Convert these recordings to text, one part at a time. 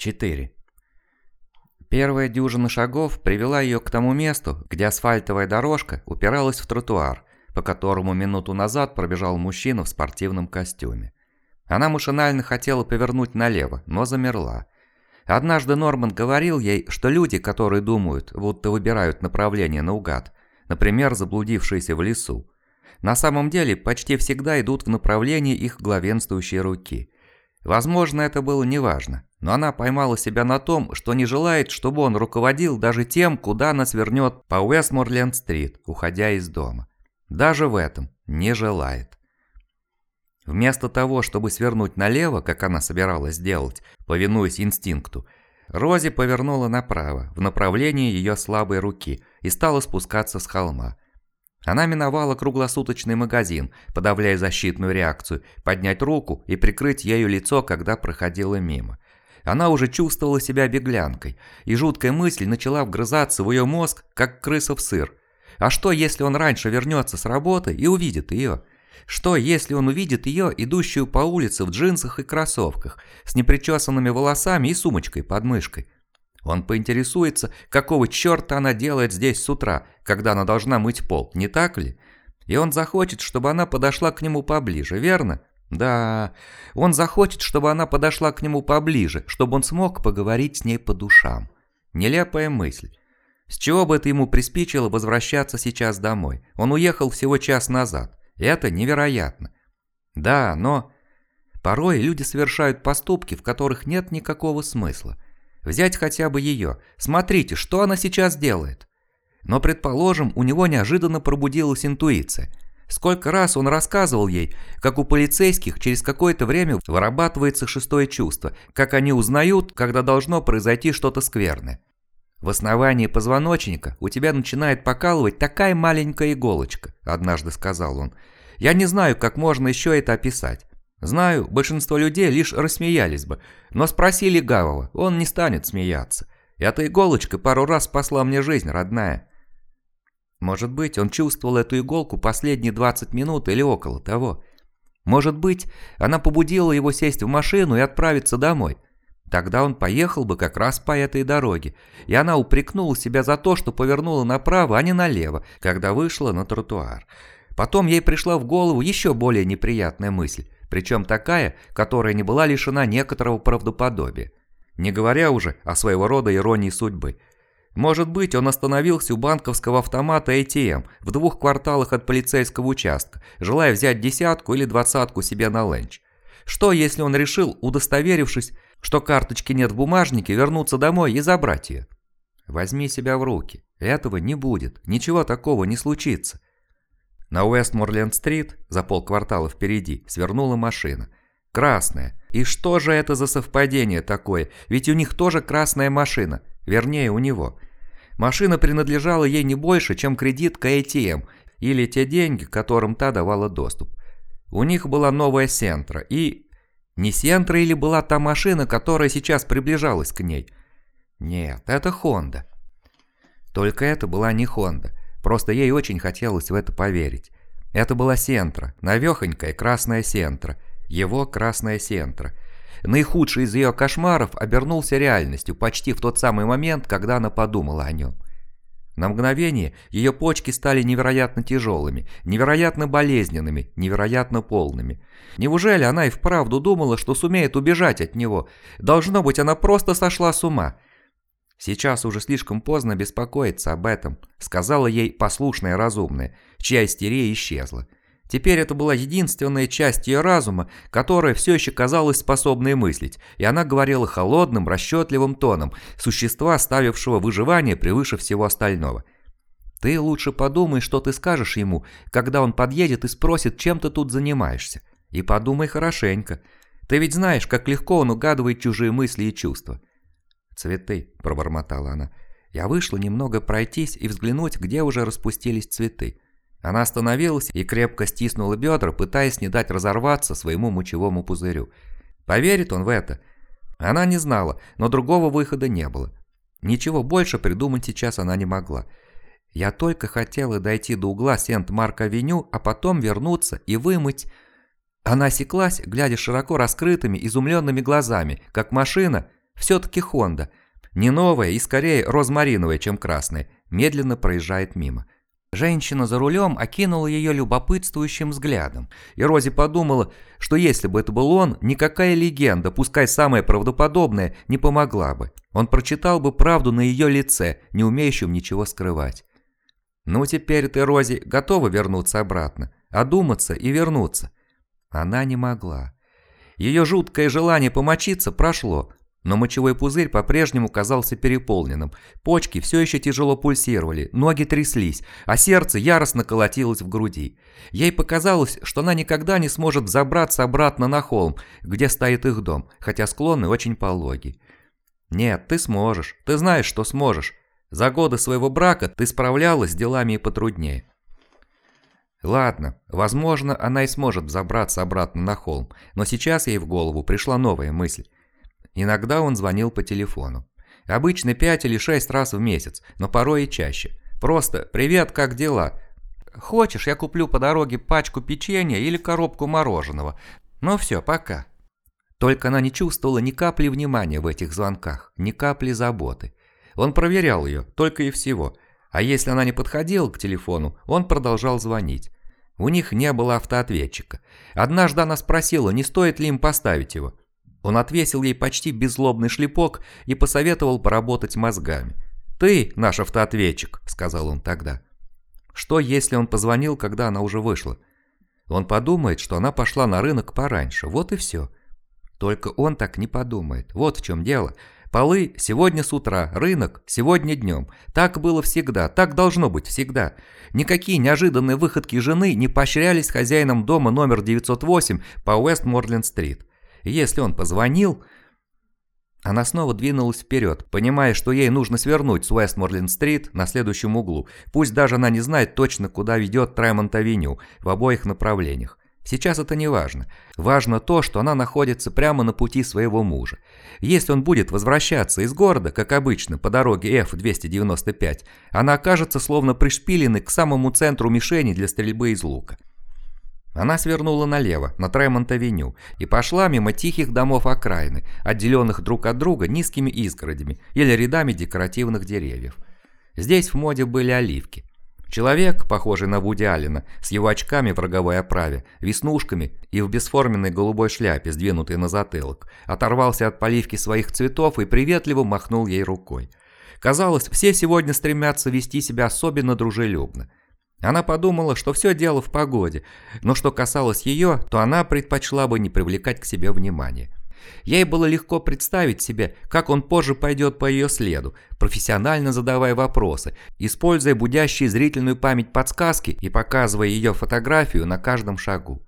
4. Первая дюжина шагов привела ее к тому месту, где асфальтовая дорожка упиралась в тротуар, по которому минуту назад пробежал мужчина в спортивном костюме. Она машинально хотела повернуть налево, но замерла. Однажды Норман говорил ей, что люди, которые думают, будто выбирают направление наугад, например, заблудившиеся в лесу, на самом деле почти всегда идут в направлении их главенствующей руки. Возможно, это было неважно, но она поймала себя на том, что не желает, чтобы он руководил даже тем, куда она свернет по Уэстморленд-стрит, уходя из дома. Даже в этом не желает. Вместо того, чтобы свернуть налево, как она собиралась сделать, повинуясь инстинкту, Рози повернула направо, в направлении ее слабой руки, и стала спускаться с холма. Она миновала круглосуточный магазин, подавляя защитную реакцию, поднять руку и прикрыть ею лицо, когда проходила мимо. Она уже чувствовала себя беглянкой, и жуткая мысль начала вгрызаться в ее мозг, как крыса в сыр. А что, если он раньше вернется с работы и увидит ее? Что, если он увидит ее, идущую по улице в джинсах и кроссовках, с непричесанными волосами и сумочкой под мышкой? Он поинтересуется, какого черта она делает здесь с утра, когда она должна мыть пол, не так ли? И он захочет, чтобы она подошла к нему поближе, верно? Да, он захочет, чтобы она подошла к нему поближе, чтобы он смог поговорить с ней по душам. Нелепая мысль. С чего бы это ему приспичило возвращаться сейчас домой? Он уехал всего час назад. Это невероятно. Да, но... Порой люди совершают поступки, в которых нет никакого смысла. Взять хотя бы ее. Смотрите, что она сейчас делает. Но, предположим, у него неожиданно пробудилась интуиция. Сколько раз он рассказывал ей, как у полицейских через какое-то время вырабатывается шестое чувство, как они узнают, когда должно произойти что-то скверное. В основании позвоночника у тебя начинает покалывать такая маленькая иголочка, однажды сказал он. Я не знаю, как можно еще это описать. Знаю, большинство людей лишь рассмеялись бы, но спросили Гавова, он не станет смеяться. Эта иголочка пару раз спасла мне жизнь, родная. Может быть, он чувствовал эту иголку последние 20 минут или около того. Может быть, она побудила его сесть в машину и отправиться домой. Тогда он поехал бы как раз по этой дороге, и она упрекнула себя за то, что повернула направо, а не налево, когда вышла на тротуар. Потом ей пришла в голову еще более неприятная мысль причем такая, которая не была лишена некоторого правдоподобия. Не говоря уже о своего рода иронии судьбы. Может быть, он остановился у банковского автомата ATM в двух кварталах от полицейского участка, желая взять десятку или двадцатку себе на ленч. Что, если он решил, удостоверившись, что карточки нет в бумажнике, вернуться домой и забрать ее? Возьми себя в руки. Этого не будет. Ничего такого не случится. На Уэстморленд-стрит, за полквартала впереди, свернула машина. Красная. И что же это за совпадение такое? Ведь у них тоже красная машина. Вернее, у него. Машина принадлежала ей не больше, чем кредитка ATM или те деньги, которым та давала доступ. У них была новая Сентра и... Не Сентра или была та машина, которая сейчас приближалась к ней? Нет, это Хонда. Только это была не Хонда. Просто ей очень хотелось в это поверить. Это была Сентра, навехонькая красная Сентра, его красная Сентра. Наихудший из ее кошмаров обернулся реальностью почти в тот самый момент, когда она подумала о нем. На мгновение ее почки стали невероятно тяжелыми, невероятно болезненными, невероятно полными. Неужели она и вправду думала, что сумеет убежать от него? Должно быть, она просто сошла с ума. «Сейчас уже слишком поздно беспокоиться об этом», сказала ей послушная разумная, чья истерия исчезла. Теперь это была единственная часть ее разума, которая все еще казалась способной мыслить, и она говорила холодным, расчетливым тоном, существа, ставившего выживание превыше всего остального. «Ты лучше подумай, что ты скажешь ему, когда он подъедет и спросит, чем ты тут занимаешься. И подумай хорошенько. Ты ведь знаешь, как легко он угадывает чужие мысли и чувства. «Цветы», – пробормотала она. Я вышла немного пройтись и взглянуть, где уже распустились цветы. Она остановилась и крепко стиснула бедра, пытаясь не дать разорваться своему мочевому пузырю. Поверит он в это? Она не знала, но другого выхода не было. Ничего больше придумать сейчас она не могла. Я только хотела дойти до угла Сент-Марк-авеню, а потом вернуться и вымыть... Она осеклась, глядя широко раскрытыми, изумленными глазами, как машина, Все-таки Хонда. Не новая и скорее розмариновая, чем красная. Медленно проезжает мимо. Женщина за рулем окинула ее любопытствующим взглядом, и Рози подумала, что если бы это был он, никакая легенда, пускай самая правдоподобная, не помогла бы. Он прочитал бы правду на ее лице, не умеющем ничего скрывать. «Ну теперь ты, Рози, готова вернуться обратно, одуматься и вернуться?» Она не могла. Ее жуткое желание помочиться прошло, но мочевой пузырь по-прежнему казался переполненным. Почки все еще тяжело пульсировали, ноги тряслись, а сердце яростно колотилось в груди. Ей показалось, что она никогда не сможет забраться обратно на холм, где стоит их дом, хотя склоны очень пологи. «Нет, ты сможешь. Ты знаешь, что сможешь. За годы своего брака ты справлялась с делами и потруднее». Ладно, возможно, она и сможет забраться обратно на холм, но сейчас ей в голову пришла новая мысль. Иногда он звонил по телефону. Обычно пять или шесть раз в месяц, но порой и чаще. Просто «Привет, как дела?» «Хочешь, я куплю по дороге пачку печенья или коробку мороженого?» «Ну все, пока». Только она не чувствовала ни капли внимания в этих звонках, ни капли заботы. Он проверял ее, только и всего. А если она не подходила к телефону, он продолжал звонить. У них не было автоответчика. Однажды она спросила, не стоит ли им поставить его. Он отвесил ей почти беззлобный шлепок и посоветовал поработать мозгами. «Ты наш автоответчик», — сказал он тогда. Что, если он позвонил, когда она уже вышла? Он подумает, что она пошла на рынок пораньше, вот и все. Только он так не подумает, вот в чем дело. Полы сегодня с утра, рынок сегодня днем. Так было всегда, так должно быть всегда. Никакие неожиданные выходки жены не поощрялись хозяином дома номер 908 по Уэст-Морленд-стрит. Если он позвонил... Она снова двинулась вперед, понимая, что ей нужно свернуть с Уэстморленд-стрит на следующем углу, пусть даже она не знает точно, куда ведет Тремонт-авеню в обоих направлениях. Сейчас это не важно. Важно то, что она находится прямо на пути своего мужа. Если он будет возвращаться из города, как обычно, по дороге F-295, она окажется словно пришпиленной к самому центру мишени для стрельбы из лука. Она свернула налево, на Тремонт-авеню, и пошла мимо тихих домов окраины, отделенных друг от друга низкими изгородями или рядами декоративных деревьев. Здесь в моде были оливки. Человек, похожий на Вуди Аллена, с его очками в роговой оправе, веснушками и в бесформенной голубой шляпе, сдвинутой на затылок, оторвался от поливки своих цветов и приветливо махнул ей рукой. Казалось, все сегодня стремятся вести себя особенно дружелюбно. Она подумала, что все дело в погоде, но что касалось ее, то она предпочла бы не привлекать к себе внимания. Ей было легко представить себе, как он позже пойдет по ее следу, профессионально задавая вопросы, используя будящие зрительную память подсказки и показывая ее фотографию на каждом шагу.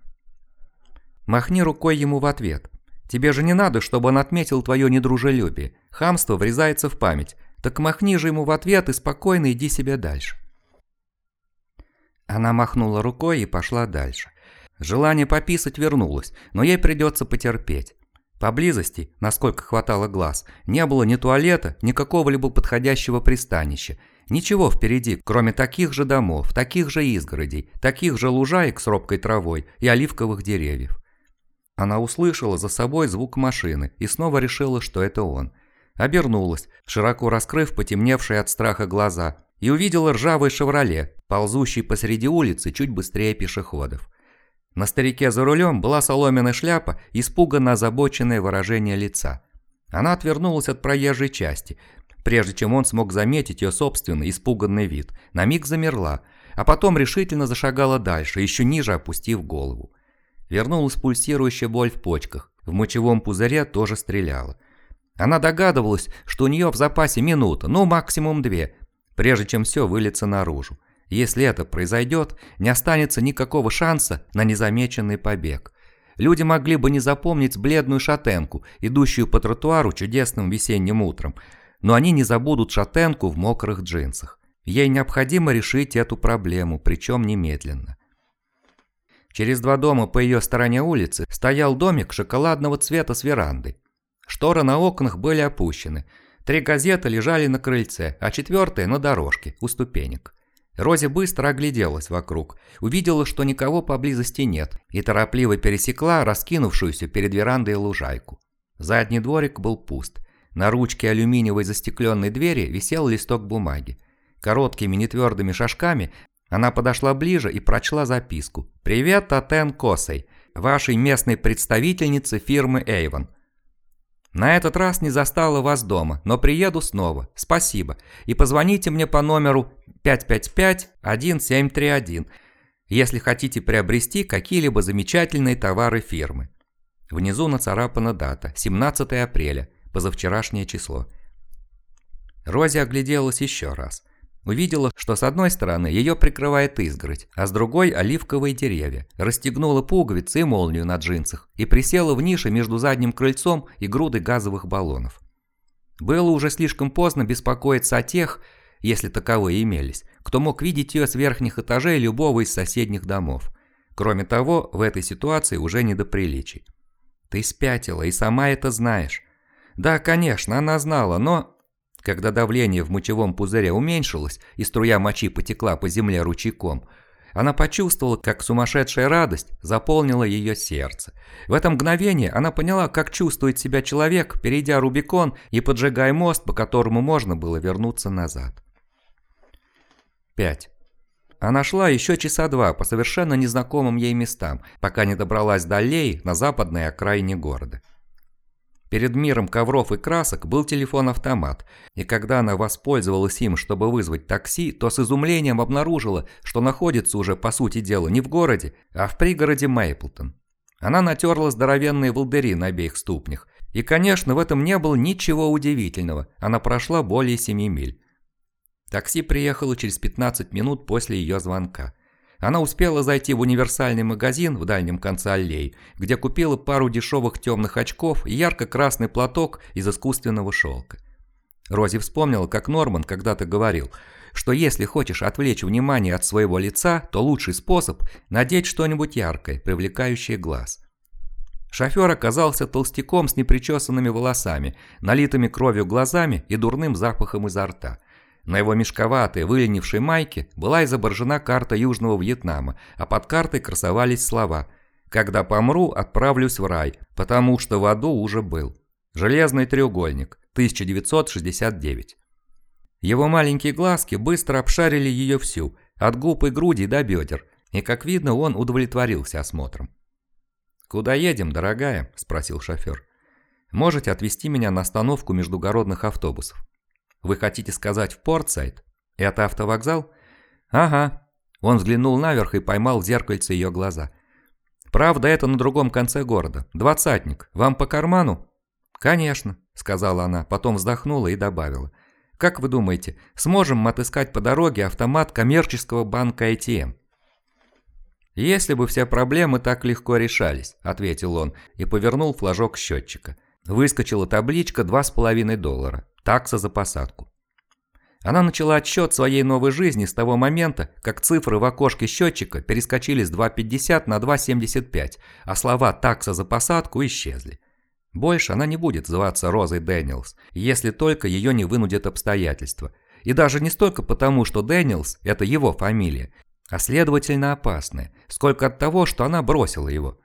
Махни рукой ему в ответ. Тебе же не надо, чтобы он отметил твое недружелюбие. Хамство врезается в память. Так махни же ему в ответ и спокойно иди себе дальше. Она махнула рукой и пошла дальше. Желание пописать вернулось, но ей придется потерпеть. Поблизости, насколько хватало глаз, не было ни туалета, ни какого-либо подходящего пристанища. Ничего впереди, кроме таких же домов, таких же изгородей, таких же лужаек с робкой травой и оливковых деревьев. Она услышала за собой звук машины и снова решила, что это он. Обернулась, широко раскрыв потемневшие от страха глаза, и увидела ржавый «Шевроле», ползущий посреди улицы чуть быстрее пешеходов. На старике за рулем была соломенная шляпа, испуганно озабоченное выражение лица. Она отвернулась от проезжей части, прежде чем он смог заметить ее собственный испуганный вид. На миг замерла, а потом решительно зашагала дальше, еще ниже опустив голову. Вернулась пульсирующая боль в почках, в мочевом пузыре тоже стреляла. Она догадывалась, что у нее в запасе минута, ну максимум две, прежде чем все выльется наружу. Если это произойдет, не останется никакого шанса на незамеченный побег. Люди могли бы не запомнить бледную шатенку, идущую по тротуару чудесным весенним утром, но они не забудут шатенку в мокрых джинсах. Ей необходимо решить эту проблему, причем немедленно. Через два дома по ее стороне улицы стоял домик шоколадного цвета с верандой. Шторы на окнах были опущены – Три газеты лежали на крыльце, а четвертая на дорожке, у ступенек. Рози быстро огляделась вокруг, увидела, что никого поблизости нет, и торопливо пересекла раскинувшуюся перед верандой лужайку. Задний дворик был пуст. На ручке алюминиевой застекленной двери висел листок бумаги. Короткими нетвердыми шажками она подошла ближе и прочла записку. «Привет, Атен Косой, вашей местной представительнице фирмы Эйвон. На этот раз не застала вас дома, но приеду снова. Спасибо. И позвоните мне по номеру 555-1731, если хотите приобрести какие-либо замечательные товары фирмы». Внизу нацарапана дата – 17 апреля, позавчерашнее число. Рози огляделась еще раз – Увидела, что с одной стороны ее прикрывает изгородь, а с другой – оливковые деревья. Расстегнула пуговицы и молнию на джинсах и присела в нише между задним крыльцом и грудой газовых баллонов. Было уже слишком поздно беспокоиться о тех, если таковые имелись, кто мог видеть ее с верхних этажей любого из соседних домов. Кроме того, в этой ситуации уже не до приличий. Ты спятила и сама это знаешь. Да, конечно, она знала, но когда давление в мочевом пузыре уменьшилось и струя мочи потекла по земле ручейком, она почувствовала, как сумасшедшая радость заполнила ее сердце. В это мгновение она поняла, как чувствует себя человек, перейдя Рубикон и поджигая мост, по которому можно было вернуться назад. 5. Она шла еще часа два по совершенно незнакомым ей местам, пока не добралась до аллеи на западной окраине города. Перед миром ковров и красок был телефон-автомат, и когда она воспользовалась им, чтобы вызвать такси, то с изумлением обнаружила, что находится уже, по сути дела, не в городе, а в пригороде Мейплтон. Она натерла здоровенные волдыри на обеих ступнях, и, конечно, в этом не было ничего удивительного, она прошла более 7 миль. Такси приехало через 15 минут после ее звонка. Она успела зайти в универсальный магазин в дальнем конце аллеи, где купила пару дешевых темных очков и ярко-красный платок из искусственного шелка. Рози вспомнила, как Норман когда-то говорил, что если хочешь отвлечь внимание от своего лица, то лучший способ – надеть что-нибудь яркое, привлекающее глаз. Шофер оказался толстяком с непричесанными волосами, налитыми кровью глазами и дурным запахом изо рта – на его мешковатой, выленившей майке была изображена карта Южного Вьетнама, а под картой красовались слова «Когда помру, отправлюсь в рай, потому что в аду уже был». «Железный треугольник», 1969. Его маленькие глазки быстро обшарили ее всю, от губ и груди до бедер, и, как видно, он удовлетворился осмотром. «Куда едем, дорогая?» – спросил шофер. «Можете отвезти меня на остановку междугородных автобусов?» Вы хотите сказать в Портсайд? Это автовокзал? Ага. Он взглянул наверх и поймал в зеркальце ее глаза. Правда, это на другом конце города. Двадцатник. Вам по карману? Конечно, сказала она, потом вздохнула и добавила. Как вы думаете, сможем мы отыскать по дороге автомат коммерческого банка ATM? «Если бы все проблемы так легко решались», – ответил он и повернул флажок счетчика. Выскочила табличка 2,5 доллара. Такса за посадку. Она начала отсчет своей новой жизни с того момента, как цифры в окошке счетчика перескочили с 2,50 на 2,75, а слова «такса за посадку» исчезли. Больше она не будет зваться Розой Дэниелс, если только ее не вынудят обстоятельства. И даже не столько потому, что Дэниелс – это его фамилия, а следовательно опасная, сколько от того, что она бросила его.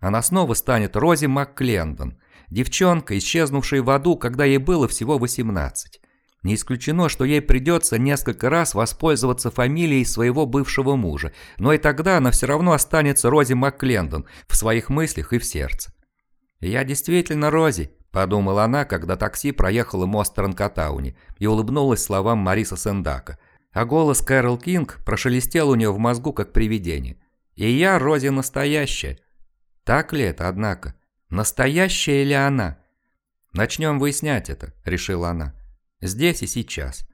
Она снова станет Рози МакКлендон, Девчонка, исчезнувшая в аду, когда ей было всего 18. Не исключено, что ей придется несколько раз воспользоваться фамилией своего бывшего мужа, но и тогда она все равно останется Рози Макклендон в своих мыслях и в сердце. «Я действительно Рози», – подумала она, когда такси проехало мост Ранкатауни и улыбнулась словам Мариса Сендака, а голос Кэрол Кинг прошелестел у нее в мозгу как привидение. «И я Рози настоящая». Так ли это, однако? Настоящая ли она? Начнем выяснять это, решила она. Здесь и сейчас.